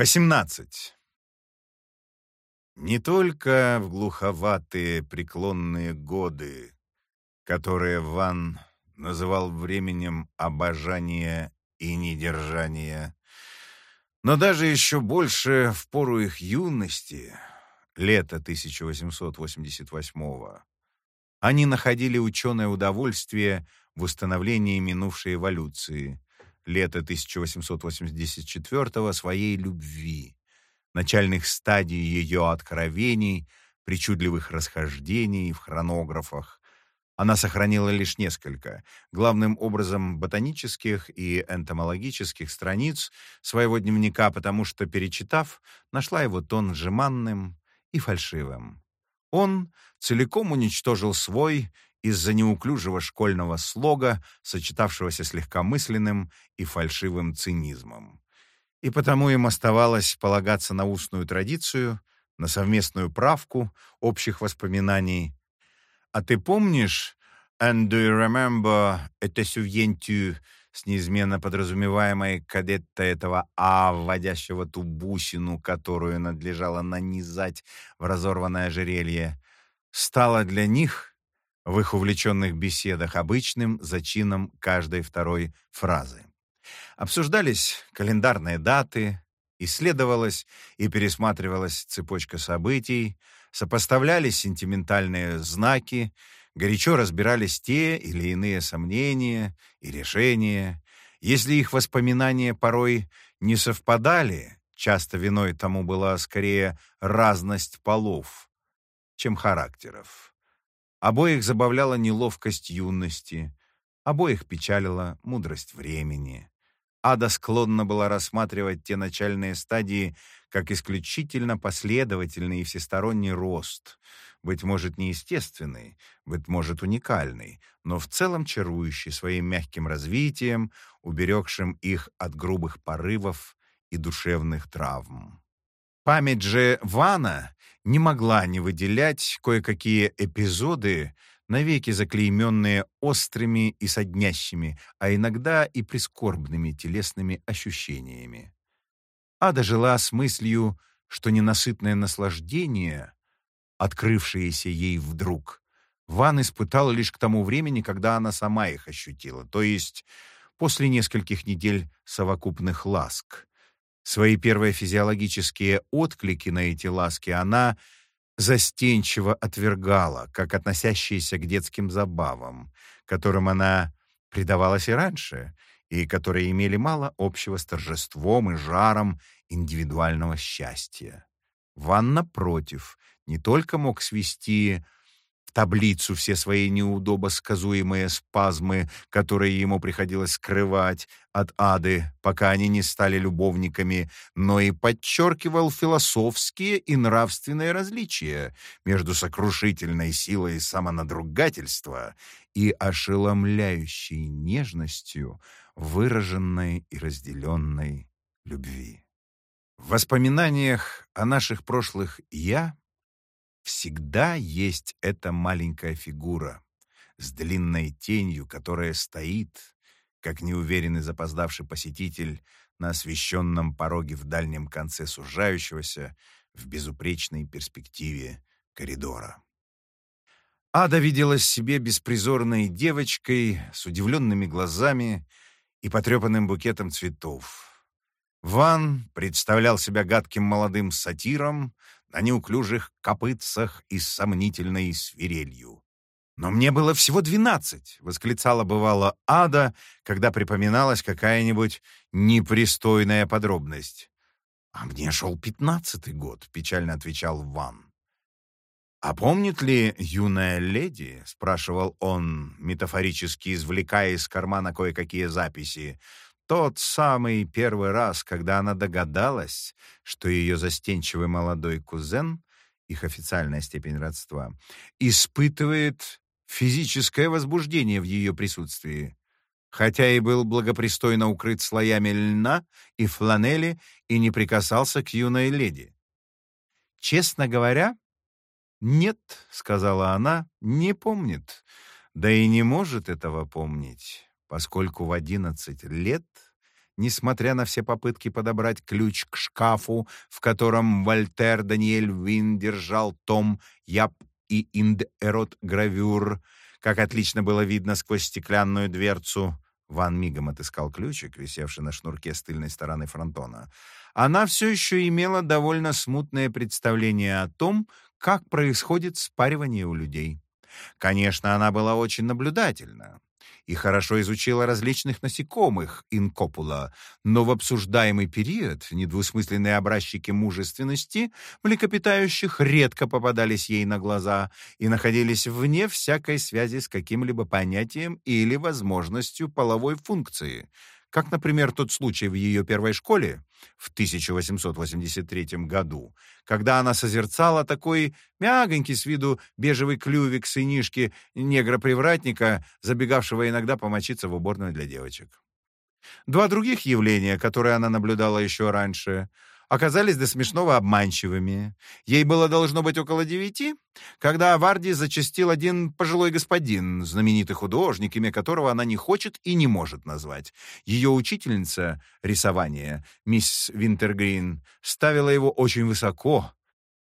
Восемнадцать. Не только в глуховатые преклонные годы, которые Ван называл временем обожания и недержания, но даже еще больше в пору их юности, лета 1888-го, они находили ученое удовольствие в установлении минувшей эволюции, лета 1884-го, своей любви, начальных стадий ее откровений, причудливых расхождений в хронографах, она сохранила лишь несколько, главным образом ботанических и энтомологических страниц своего дневника, потому что, перечитав, нашла его тон жеманным и фальшивым. Он целиком уничтожил свой из-за неуклюжего школьного слога, сочетавшегося с легкомысленным и фальшивым цинизмом. И потому им оставалось полагаться на устную традицию, на совместную правку общих воспоминаний, «А ты помнишь, and do you remember, это сувьентю с неизменно подразумеваемой кадетта этого А, вводящего ту бусину, которую надлежало нанизать в разорванное ожерелье, стало для них в их увлеченных беседах обычным зачином каждой второй фразы. Обсуждались календарные даты, исследовалась и пересматривалась цепочка событий, сопоставлялись сентиментальные знаки, горячо разбирались те или иные сомнения и решения. Если их воспоминания порой не совпадали, часто виной тому была скорее разность полов, чем характеров. Обоих забавляла неловкость юности, обоих печалила мудрость времени. Ада склонна была рассматривать те начальные стадии как исключительно последовательный и всесторонний рост, быть может, неестественный, быть может, уникальный, но в целом чарующий своим мягким развитием, уберегшим их от грубых порывов и душевных травм. Память же Вана не могла не выделять кое-какие эпизоды, навеки заклейменные острыми и соднящими, а иногда и прискорбными телесными ощущениями. Ада жила с мыслью, что ненасытное наслаждение, открывшееся ей вдруг, Ван испытала лишь к тому времени, когда она сама их ощутила, то есть после нескольких недель совокупных ласк. Свои первые физиологические отклики на эти ласки она — застенчиво отвергала, как относящиеся к детским забавам, которым она предавалась и раньше, и которые имели мало общего с торжеством и жаром индивидуального счастья. Ван, напротив, не только мог свести таблицу все свои неудобосказуемые спазмы, которые ему приходилось скрывать от ады, пока они не стали любовниками, но и подчеркивал философские и нравственные различия между сокрушительной силой самонадругательства и ошеломляющей нежностью выраженной и разделенной любви. В воспоминаниях о наших прошлых «я» Всегда есть эта маленькая фигура с длинной тенью, которая стоит, как неуверенный запоздавший посетитель на освещенном пороге в дальнем конце сужающегося в безупречной перспективе коридора. Ада виделась себе беспризорной девочкой с удивленными глазами и потрепанным букетом цветов. Ван представлял себя гадким молодым сатиром на неуклюжих копытцах и сомнительной свирелью. «Но мне было всего двенадцать!» — восклицала бывало Ада, когда припоминалась какая-нибудь непристойная подробность. «А мне шел пятнадцатый год», — печально отвечал Ван. «А помнит ли юная леди?» — спрашивал он, метафорически извлекая из кармана кое-какие записи тот самый первый раз, когда она догадалась, что ее застенчивый молодой кузен, их официальная степень родства, испытывает физическое возбуждение в ее присутствии, хотя и был благопристойно укрыт слоями льна и фланели и не прикасался к юной леди. «Честно говоря, нет», — сказала она, — «не помнит, да и не может этого помнить». Поскольку в 11 лет, несмотря на все попытки подобрать ключ к шкафу, в котором Вольтер Даниэль Вин держал том «Яб и Инд Эрот Гравюр», как отлично было видно сквозь стеклянную дверцу, Ван мигом отыскал ключик, висевший на шнурке с тыльной стороны фронтона. Она все еще имела довольно смутное представление о том, как происходит спаривание у людей. Конечно, она была очень наблюдательна и хорошо изучила различных насекомых инкопула, но в обсуждаемый период недвусмысленные образчики мужественности млекопитающих редко попадались ей на глаза и находились вне всякой связи с каким-либо понятием или возможностью половой функции — как, например, тот случай в ее первой школе в 1883 году, когда она созерцала такой мягонький с виду бежевый клювик сынишки негра-привратника, забегавшего иногда помочиться в уборную для девочек. Два других явления, которые она наблюдала еще раньше — оказались до смешного обманчивыми. Ей было должно быть около девяти, когда Варди зачастил один пожилой господин, знаменитый художник, имя которого она не хочет и не может назвать. Ее учительница рисования, мисс Винтергрин, ставила его очень высоко,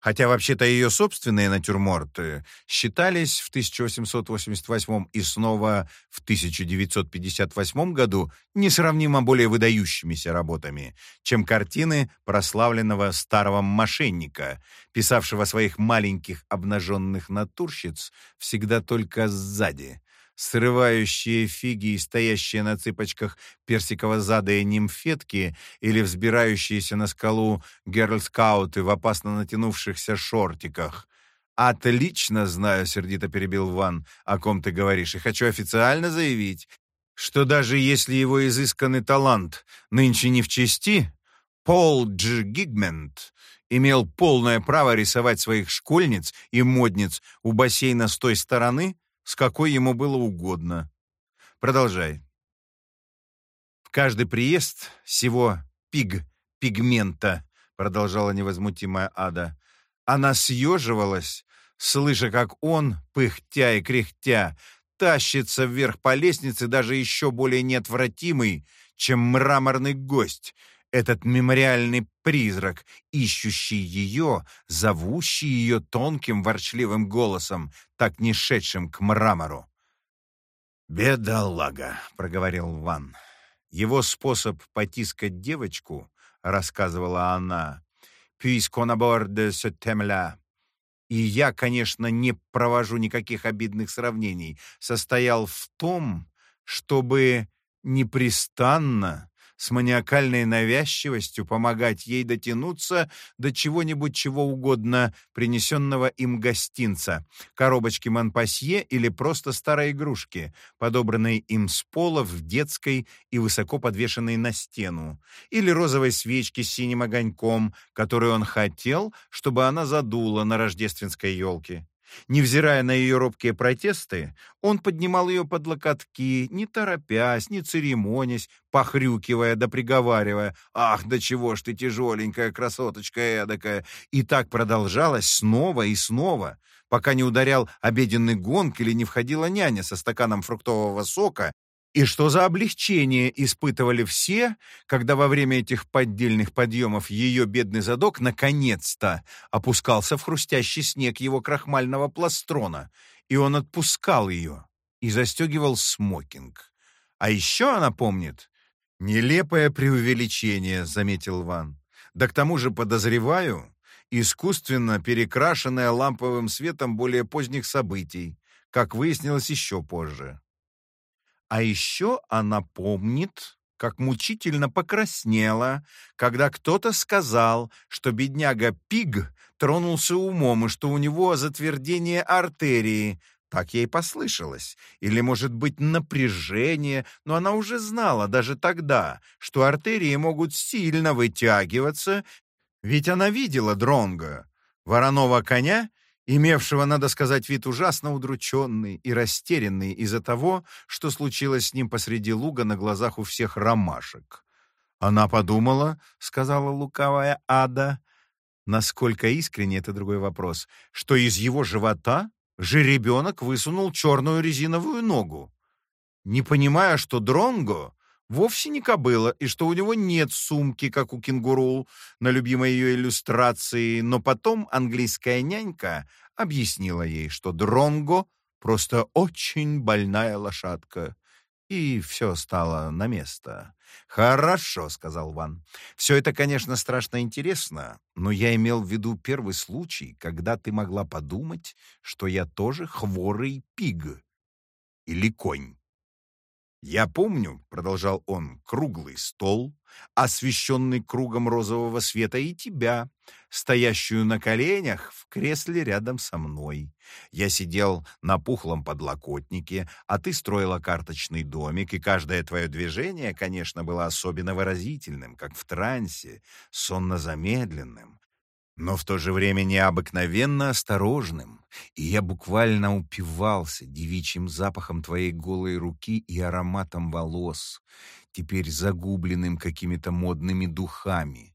Хотя вообще-то ее собственные натюрморты считались в 1888 и снова в 1958 году несравнимо более выдающимися работами, чем картины прославленного старого мошенника, писавшего своих маленьких обнаженных натурщиц всегда только сзади, срывающие фиги и стоящие на цыпочках персиково-задые нимфетки или взбирающиеся на скалу герлскауты в опасно натянувшихся шортиках. «Отлично знаю», — сердито перебил Ван, — «о ком ты говоришь, и хочу официально заявить, что даже если его изысканный талант нынче не в чести, Пол Дж. Гигмент имел полное право рисовать своих школьниц и модниц у бассейна с той стороны, с какой ему было угодно. Продолжай. В каждый приезд всего пиг, пигмента, продолжала невозмутимая Ада, она съеживалась, слыша, как он, пыхтя и кряхтя, тащится вверх по лестнице даже еще более неотвратимый, чем мраморный гость, этот мемориальный призрак, ищущий ее, зовущий ее тонким ворчливым голосом, так не шедшим к мрамору. «Бедолага», — проговорил Ван. «Его способ потискать девочку», — рассказывала она, «puisqu'on aborde ce thème и я, конечно, не провожу никаких обидных сравнений, состоял в том, чтобы непрестанно с маниакальной навязчивостью помогать ей дотянуться до чего-нибудь чего угодно, принесенного им гостинца, коробочки Монпасье или просто старой игрушки, подобранной им с пола в детской и высоко подвешенной на стену, или розовой свечки с синим огоньком, которую он хотел, чтобы она задула на рождественской елке. Невзирая на ее робкие протесты, он поднимал ее под локотки, не торопясь, не церемонясь, похрюкивая да приговаривая «Ах, да чего ж ты тяжеленькая красоточка эдакая!» И так продолжалось снова и снова, пока не ударял обеденный гонг или не входила няня со стаканом фруктового сока и что за облегчение испытывали все, когда во время этих поддельных подъемов ее бедный задок наконец-то опускался в хрустящий снег его крахмального пластрона, и он отпускал ее и застегивал смокинг. А еще она помнит... «Нелепое преувеличение», — заметил Ван. «Да к тому же, подозреваю, искусственно перекрашенное ламповым светом более поздних событий, как выяснилось еще позже». А еще она помнит, как мучительно покраснела, когда кто-то сказал, что бедняга Пиг тронулся умом и что у него затвердение артерии. Так ей послышалось. Или, может быть, напряжение, но она уже знала даже тогда, что артерии могут сильно вытягиваться, ведь она видела Дронга, вороного коня имевшего, надо сказать, вид ужасно удрученный и растерянный из-за того, что случилось с ним посреди луга на глазах у всех ромашек. Она подумала, — сказала лукавая ада, — насколько искренне это другой вопрос, что из его живота жеребенок высунул черную резиновую ногу. не понимая, что Дронго вовсе не кобыла, и что у него нет сумки, как у кенгуру, на любимой ее иллюстрации, но потом английская нянька объяснила ей, что Дронго просто очень больная лошадка, и все стало на место. «Хорошо», — сказал Ван. «Все это, конечно, страшно интересно, но я имел в виду первый случай, когда ты могла подумать, что я тоже хворый пиг или конь». «Я помню», — продолжал он, — «круглый стол, освещенный кругом розового света, и тебя, стоящую на коленях в кресле рядом со мной. Я сидел на пухлом подлокотнике, а ты строила карточный домик, и каждое твое движение, конечно, было особенно выразительным, как в трансе, сонно-замедленным, но в то же время необыкновенно осторожным, и я буквально упивался девичьим запахом твоей голой руки и ароматом волос, теперь загубленным какими-то модными духами.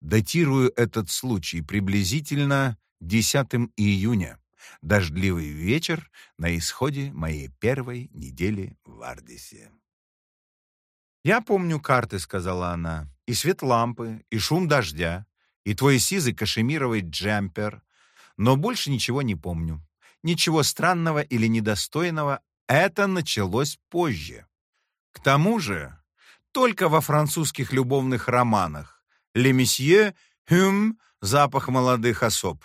Датирую этот случай приблизительно 10 июня, дождливый вечер на исходе моей первой недели в Ардисе. «Я помню карты», — сказала она, — «и свет лампы, и шум дождя, и твой сизый кашемировый джемпер, но больше ничего не помню. Ничего странного или недостойного. Это началось позже. К тому же, только во французских любовных романах «Ле месье», «Хюм», «Запах молодых особ».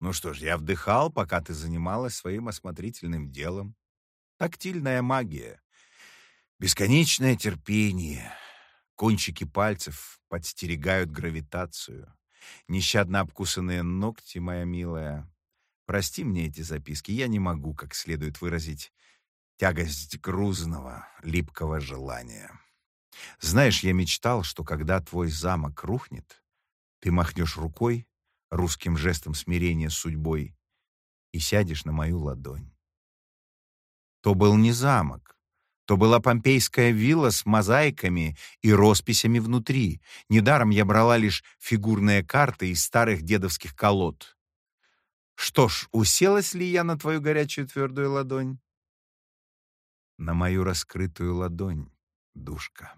Ну что ж, я вдыхал, пока ты занималась своим осмотрительным делом. Тактильная магия, бесконечное терпение — Кончики пальцев подстерегают гравитацию. Нещадно обкусанные ногти, моя милая. Прости мне эти записки, я не могу как следует выразить тягость грузного, липкого желания. Знаешь, я мечтал, что когда твой замок рухнет, ты махнешь рукой, русским жестом смирения с судьбой, и сядешь на мою ладонь. То был не замок, то была помпейская вилла с мозаиками и росписями внутри. Недаром я брала лишь фигурные карты из старых дедовских колод. Что ж, уселась ли я на твою горячую твердую ладонь? На мою раскрытую ладонь, душка.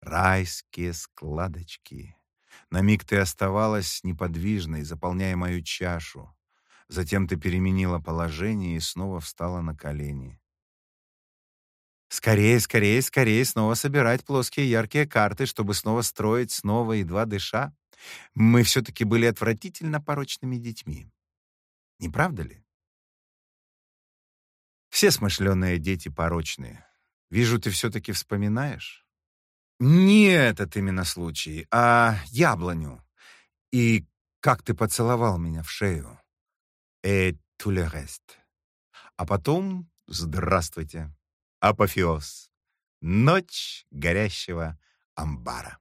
Райские складочки. На миг ты оставалась неподвижной, заполняя мою чашу. Затем ты переменила положение и снова встала на колени. Скорее, скорее, скорее снова собирать плоские яркие карты, чтобы снова строить, снова едва дыша. Мы все-таки были отвратительно порочными детьми. Не правда ли? Все смышленые дети порочные. Вижу, ты все-таки вспоминаешь. Не этот именно случай, а яблоню. И как ты поцеловал меня в шею. Et tout le reste. А потом здравствуйте апофеоз. Ночь горящего амбара.